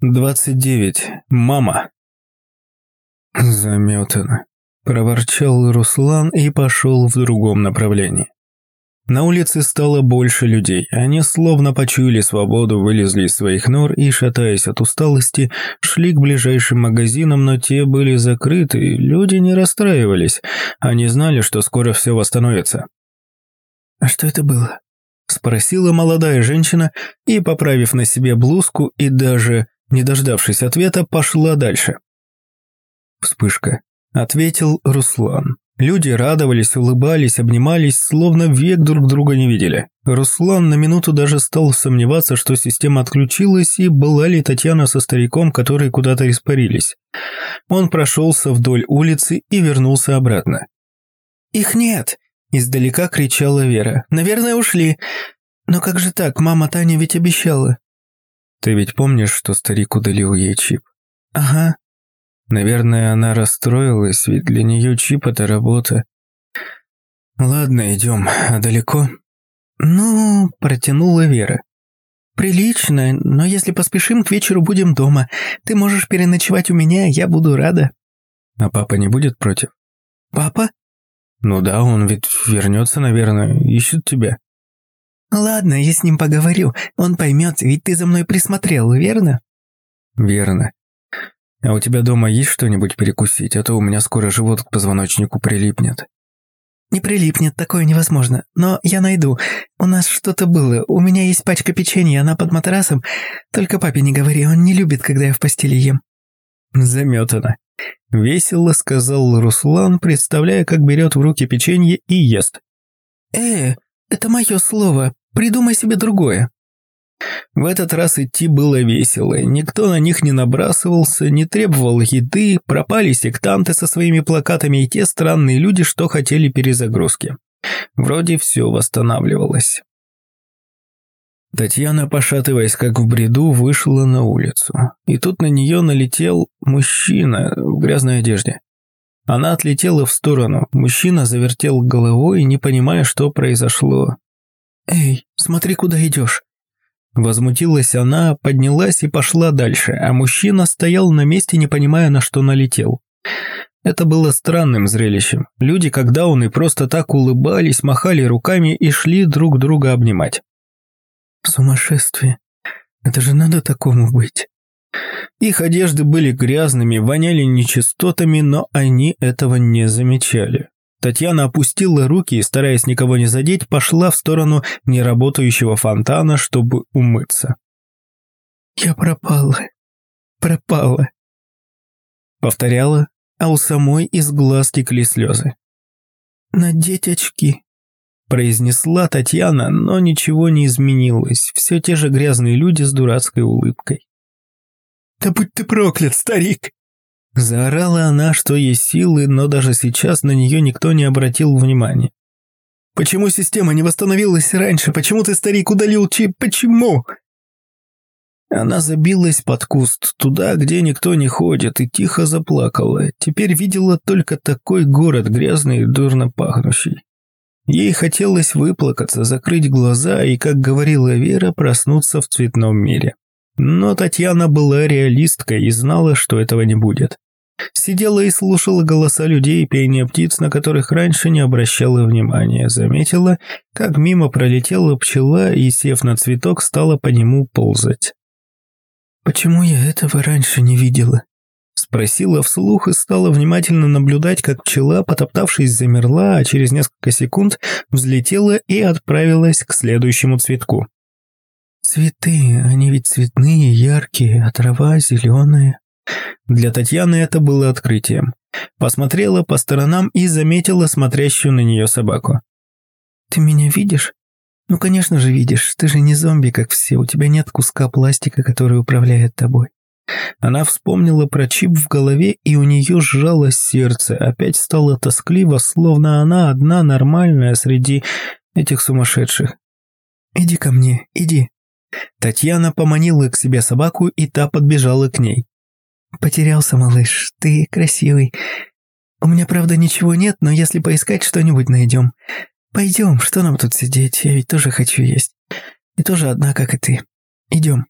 29. Мама. Заметано. Проворчал Руслан и пошел в другом направлении. На улице стало больше людей. Они словно почуяли свободу, вылезли из своих нор и, шатаясь от усталости, шли к ближайшим магазинам, но те были закрыты, люди не расстраивались. Они знали, что скоро все восстановится. «А что это было?» – спросила молодая женщина и, поправив на себе блузку и даже не дождавшись ответа, пошла дальше. «Вспышка», — ответил Руслан. Люди радовались, улыбались, обнимались, словно век друг друга не видели. Руслан на минуту даже стал сомневаться, что система отключилась и была ли Татьяна со стариком, которые куда-то испарились. Он прошелся вдоль улицы и вернулся обратно. «Их нет!» – издалека кричала Вера. «Наверное, ушли. Но как же так? Мама Таня ведь обещала». Ты ведь помнишь, что старик удалил ей чип? Ага. Наверное, она расстроилась, ведь для нее чип – это работа. Ладно, идем. А далеко? Ну, протянула Вера. Прилично, но если поспешим, к вечеру будем дома. Ты можешь переночевать у меня, я буду рада. А папа не будет против? Папа? Ну да, он ведь вернется, наверное, ищет тебя. «Ладно, я с ним поговорю. Он поймет, ведь ты за мной присмотрел, верно?» «Верно. А у тебя дома есть что-нибудь перекусить, а то у меня скоро живот к позвоночнику прилипнет». «Не прилипнет, такое невозможно. Но я найду. У нас что-то было. У меня есть пачка печенья, она под матрасом. Только папе не говори, он не любит, когда я в постели ем». «Заметано», — весело сказал Руслан, представляя, как берет в руки печенье и ест. «Э, это мое слово. Придумай себе другое». В этот раз идти было весело, никто на них не набрасывался, не требовал еды, пропали сектанты со своими плакатами и те странные люди, что хотели перезагрузки. Вроде все восстанавливалось. Татьяна, пошатываясь как в бреду, вышла на улицу. И тут на нее налетел мужчина в грязной одежде. Она отлетела в сторону, мужчина завертел головой, не понимая, что произошло. «Эй, смотри, куда идешь!» Возмутилась она, поднялась и пошла дальше, а мужчина стоял на месте, не понимая, на что налетел. Это было странным зрелищем. Люди, когда он и просто так улыбались, махали руками и шли друг друга обнимать. «Сумасшествие! Это же надо такому быть!» Их одежды были грязными, воняли нечистотами, но они этого не замечали. Татьяна опустила руки и, стараясь никого не задеть, пошла в сторону неработающего фонтана, чтобы умыться. «Я пропала, пропала», — повторяла, а у самой из глаз текли слезы. «Надеть очки», — произнесла Татьяна, но ничего не изменилось, все те же грязные люди с дурацкой улыбкой. «Да будь ты проклят, старик!» Заорала она, что есть силы, но даже сейчас на нее никто не обратил внимания. «Почему система не восстановилась раньше? Почему ты, старик, удалил чип? Почему?» Она забилась под куст, туда, где никто не ходит, и тихо заплакала. Теперь видела только такой город, грязный и дурно пахнущий. Ей хотелось выплакаться, закрыть глаза и, как говорила Вера, проснуться в цветном мире. Но Татьяна была реалисткой и знала, что этого не будет. Сидела и слушала голоса людей и пение птиц, на которых раньше не обращала внимания. Заметила, как мимо пролетела пчела и, сев на цветок, стала по нему ползать. «Почему я этого раньше не видела?» Спросила вслух и стала внимательно наблюдать, как пчела, потоптавшись, замерла, а через несколько секунд взлетела и отправилась к следующему цветку. Цветы, они ведь цветные, яркие, а трава зеленая. Для Татьяны это было открытием. Посмотрела по сторонам и заметила смотрящую на нее собаку. «Ты меня видишь?» «Ну, конечно же видишь. Ты же не зомби, как все. У тебя нет куска пластика, который управляет тобой». Она вспомнила про чип в голове, и у нее сжалось сердце. Опять стало тоскливо, словно она одна нормальная среди этих сумасшедших. «Иди ко мне, иди», Татьяна поманила к себе собаку, и та подбежала к ней. «Потерялся, малыш, ты красивый. У меня, правда, ничего нет, но если поискать, что-нибудь найдем. Пойдем, что нам тут сидеть, я ведь тоже хочу есть. И тоже одна, как и ты. Идем».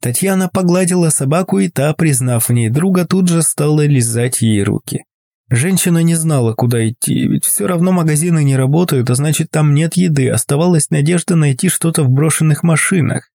Татьяна погладила собаку, и та, признав в ней друга, тут же стала лизать ей руки. Женщина не знала, куда идти, ведь все равно магазины не работают, а значит там нет еды, оставалась надежда найти что-то в брошенных машинах.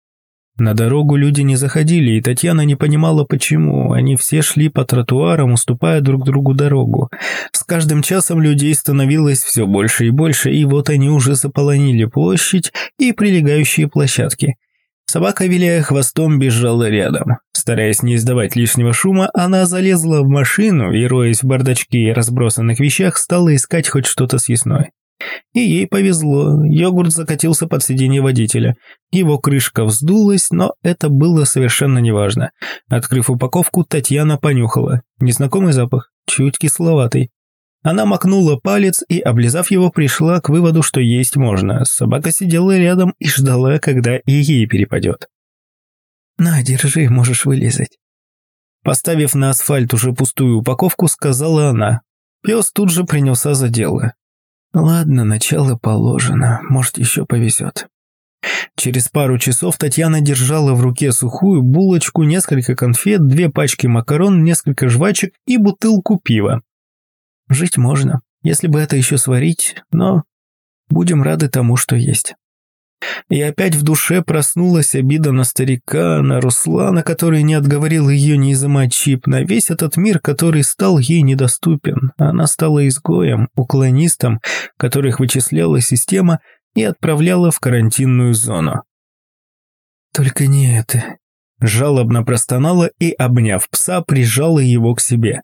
На дорогу люди не заходили, и Татьяна не понимала, почему. Они все шли по тротуарам, уступая друг другу дорогу. С каждым часом людей становилось все больше и больше, и вот они уже заполонили площадь и прилегающие площадки. Собака, виляя хвостом, бежала рядом. Стараясь не издавать лишнего шума, она залезла в машину и, роясь в бардачке и разбросанных вещах, стала искать хоть что-то съестное. И ей повезло, йогурт закатился под сиденье водителя. Его крышка вздулась, но это было совершенно неважно. Открыв упаковку, Татьяна понюхала. Незнакомый запах, чуть кисловатый. Она макнула палец и, облизав его, пришла к выводу, что есть можно. Собака сидела рядом и ждала, когда и ей перепадет. «На, держи, можешь вылезать». Поставив на асфальт уже пустую упаковку, сказала она. Пес тут же принялся за дело. Ладно, начало положено, может еще повезет. Через пару часов Татьяна держала в руке сухую булочку, несколько конфет, две пачки макарон, несколько жвачек и бутылку пива. Жить можно, если бы это еще сварить, но будем рады тому, что есть. И опять в душе проснулась обида на старика, на Руслана, который не отговорил ее не изымать чип, на весь этот мир, который стал ей недоступен. Она стала изгоем, уклонистом, которых вычисляла система и отправляла в карантинную зону. «Только не это», Жалобно простонала и, обняв пса, прижала его к себе.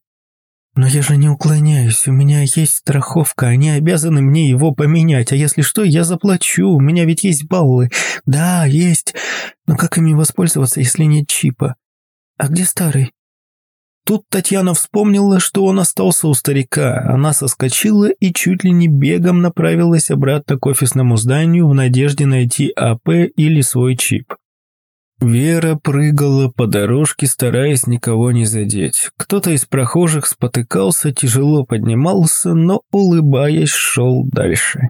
«Но я же не уклоняюсь, у меня есть страховка, они обязаны мне его поменять, а если что, я заплачу, у меня ведь есть баллы. Да, есть, но как ими воспользоваться, если нет чипа? А где старый?» Тут Татьяна вспомнила, что он остался у старика. Она соскочила и чуть ли не бегом направилась обратно к офисному зданию в надежде найти АП или свой чип. Вера прыгала по дорожке, стараясь никого не задеть. Кто-то из прохожих спотыкался, тяжело поднимался, но, улыбаясь, шел дальше.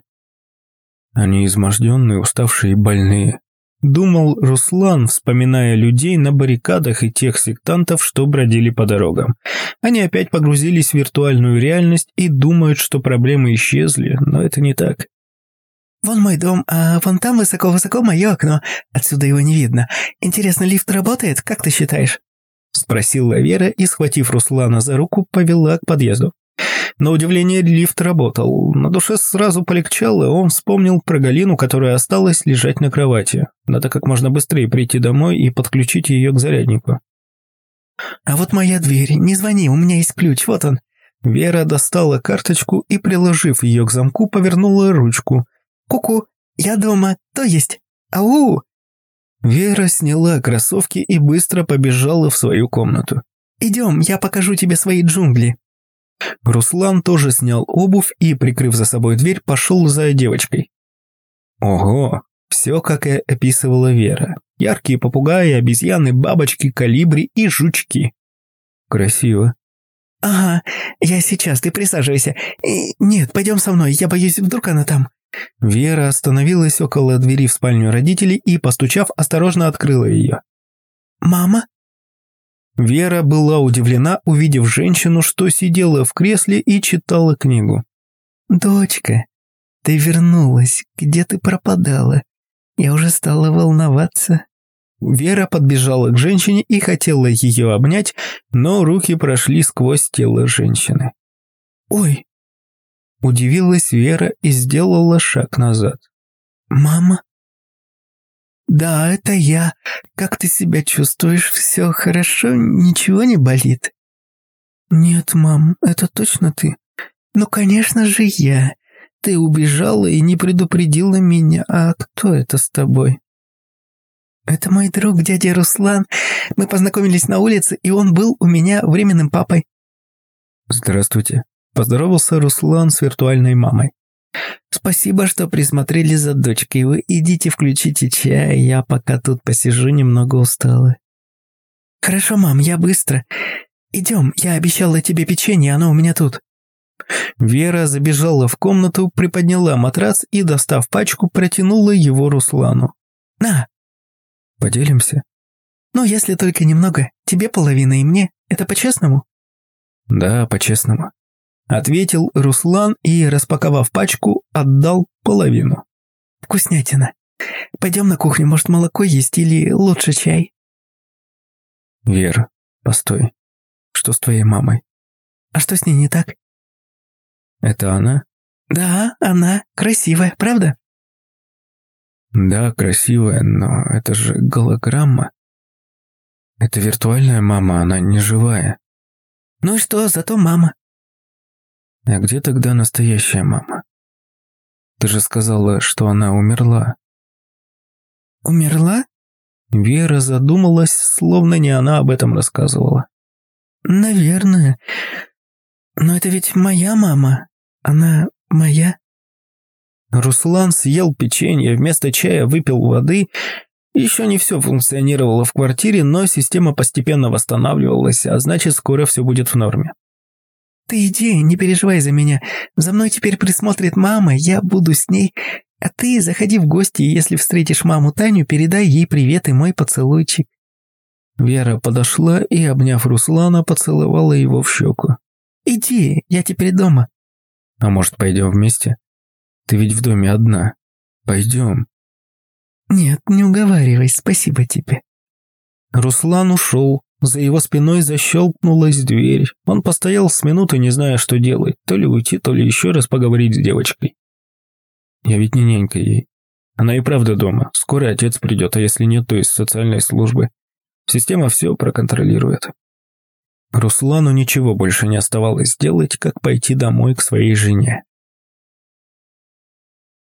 Они изможденные, уставшие и больные. Думал Руслан, вспоминая людей на баррикадах и тех сектантов, что бродили по дорогам. Они опять погрузились в виртуальную реальность и думают, что проблемы исчезли, но это не так. «Вон мой дом, а вон там высоко-высоко мое окно. Отсюда его не видно. Интересно, лифт работает? Как ты считаешь?» Спросила Вера и, схватив Руслана за руку, повела к подъезду. На удивление лифт работал. На душе сразу полегчало, он вспомнил про Галину, которая осталась лежать на кровати. Надо как можно быстрее прийти домой и подключить ее к заряднику. «А вот моя дверь. Не звони, у меня есть ключ, вот он». Вера достала карточку и, приложив ее к замку, повернула ручку – «Ку-ку, я дома, то есть. Ау!» Вера сняла кроссовки и быстро побежала в свою комнату. «Идем, я покажу тебе свои джунгли». Руслан тоже снял обувь и, прикрыв за собой дверь, пошел за девочкой. Ого, все как и описывала Вера. Яркие попугаи, обезьяны, бабочки, калибри и жучки. Красиво. «Ага, я сейчас, ты присаживайся. И, нет, пойдем со мной, я боюсь, вдруг она там». Вера остановилась около двери в спальню родителей и, постучав, осторожно открыла ее. «Мама?» Вера была удивлена, увидев женщину, что сидела в кресле и читала книгу. «Дочка, ты вернулась. Где ты пропадала? Я уже стала волноваться». Вера подбежала к женщине и хотела ее обнять, но руки прошли сквозь тело женщины. «Ой, Удивилась Вера и сделала шаг назад. «Мама?» «Да, это я. Как ты себя чувствуешь? Все хорошо? Ничего не болит?» «Нет, мам, это точно ты?» «Ну, конечно же, я. Ты убежала и не предупредила меня. А кто это с тобой?» «Это мой друг, дядя Руслан. Мы познакомились на улице, и он был у меня временным папой». «Здравствуйте», Поздоровался Руслан с виртуальной мамой. «Спасибо, что присмотрели за дочкой. Вы идите включите чай, я пока тут посижу, немного устала». «Хорошо, мам, я быстро. Идем, я обещала тебе печенье, оно у меня тут». Вера забежала в комнату, приподняла матрас и, достав пачку, протянула его Руслану. «На!» «Поделимся?» Ну, если только немного. Тебе половина и мне. Это по-честному?» «Да, по-честному», — ответил Руслан и, распаковав пачку, отдал половину. «Вкуснятина. Пойдем на кухню, может, молоко есть или лучше чай?» «Вера, постой. Что с твоей мамой?» «А что с ней не так?» «Это она?» «Да, она. Красивая, правда?» «Да, красивая, но это же голограмма. Это виртуальная мама, она не живая». «Ну и что, зато мама». «А где тогда настоящая мама? Ты же сказала, что она умерла». «Умерла?» Вера задумалась, словно не она об этом рассказывала. «Наверное. Но это ведь моя мама. Она моя». Руслан съел печенье, вместо чая выпил воды. Еще не все функционировало в квартире, но система постепенно восстанавливалась, а значит, скоро все будет в норме. «Ты иди, не переживай за меня. За мной теперь присмотрит мама, я буду с ней. А ты заходи в гости, и если встретишь маму Таню, передай ей привет и мой поцелуйчик». Вера подошла и, обняв Руслана, поцеловала его в щеку. «Иди, я теперь дома». «А может, пойдем вместе? Ты ведь в доме одна. Пойдем». «Нет, не уговаривай, спасибо тебе». Руслан ушел. За его спиной защелкнулась дверь. Он постоял с минуты, не зная, что делать. То ли уйти, то ли еще раз поговорить с девочкой. Я ведь не нянька ей. Она и правда дома. Скоро отец придет, а если нет, то из социальной службы. Система все проконтролирует. Руслану ничего больше не оставалось сделать, как пойти домой к своей жене.